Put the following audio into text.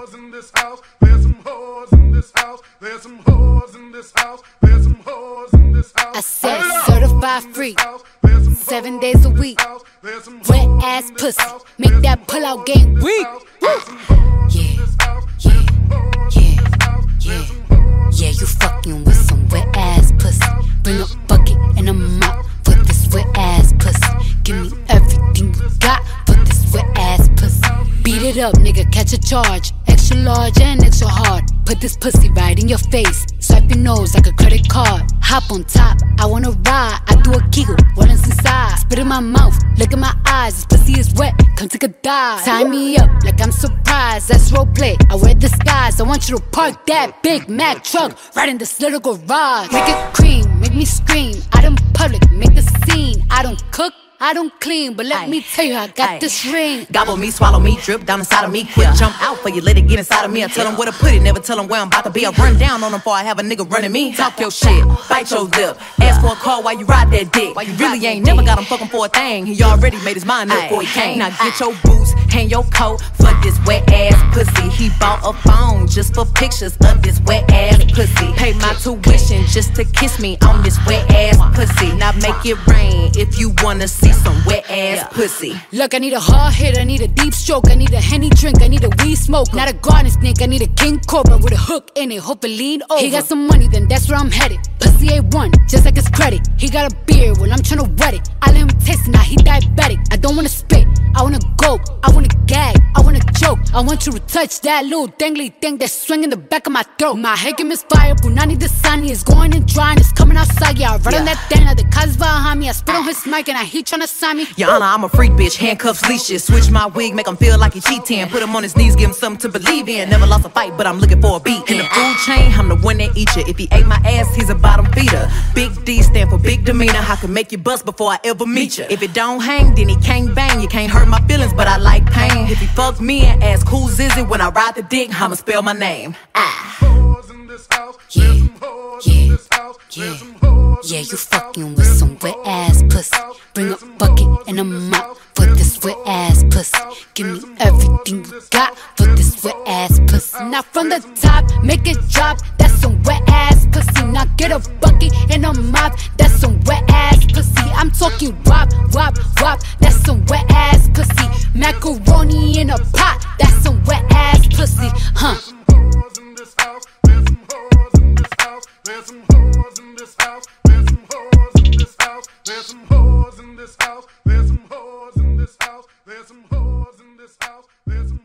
whores in this house. There's some whores in this house. There's some whores in this house. There's some whores in this house. I said certified free. Seven days a week. Wet ass pussy. Make that pull out game weak. Yeah, up, nigga, catch a charge. Extra large and extra hard. Put this pussy right in your face. Swipe your nose like a credit card. Hop on top, I wanna ride. I do a giggle, what is inside? Spit in my mouth, look in my eyes. This pussy is wet, come take a dive. Tie me up like I'm surprised. That's roleplay. I wear disguise. I want you to park that Big Mack truck right in this little garage. Make it cream, make me scream. Out in public, make the scene. I don't cook. I don't clean, but let Aye. me tell you, I got Aye. this ring. Gobble me, swallow me, drip down inside of me. Quick jump out for you, let it get inside of me. I tell them where to put it, never tell them where I'm about to be. I run down on them before I have a nigga running me. Talk your shit, bite your lip. Ask for a call while you ride that dick. Why you really ain't never got him fucking for a thing. He already made his mind up before he came. Now get your boots, hang your coat fuck this wet ass pussy. Bought a phone just for pictures of this wet ass pussy. Pay my tuition just to kiss me on this wet ass pussy. Now make it rain if you wanna see some wet ass pussy. Look, I need a hard hit, I need a deep stroke, I need a henny drink, I need a weed smoke. Not a garden snake, I need a king cobra with a hook in it, hope it lean over. He got some money, then that's where I'm headed. Pussy A1, just like his credit. He got a beard, well, I'm tryna wet it. I let him taste it, now he diabetic. I don't wanna spit, I wanna go, I wanna gag, I wanna choke. I want you to touch that little dangly thing that's swinging the back of my throat. My head can misfire, Punani Dasani is going and drying, it's coming outside. Yeah, I run on that thing, now the cuz behind me. I spit on his mic and I he tryna sign me. Honor, I'm a freak bitch, handcuffs, leashes. Switch my wig, make him feel like he cheating. Put him on his knees, give him something to believe in. Never lost a fight, but I'm looking for a beat. Chain, I'm the one that eat you. If he ate my ass, he's a bottom feeder. Big D stand for big demeanor. I can make you bust before I ever meet you. If it don't hang, then he can't bang. You can't hurt my feelings, but I like pain. If he fuck me and ask who's is it when I ride the dick, I'ma spell my name. Ah. Yeah, yeah, yeah. Yeah, you fucking with some wet ass pussy. Bring a bucket and a mop for this wet ass pussy. Give me everything you got for this wet ass pussy. Now from the top, make it drop. That's some wet ass pussy. Now get a bucket and a mop. That's some wet ass pussy. I'm talking wop, wop, wop. That's some wet ass pussy. Macaroni in a pot. That's some wet ass pussy. Huh. There's some hoes in this house. There's some hoes in this house. There's some hoes in this house. There's some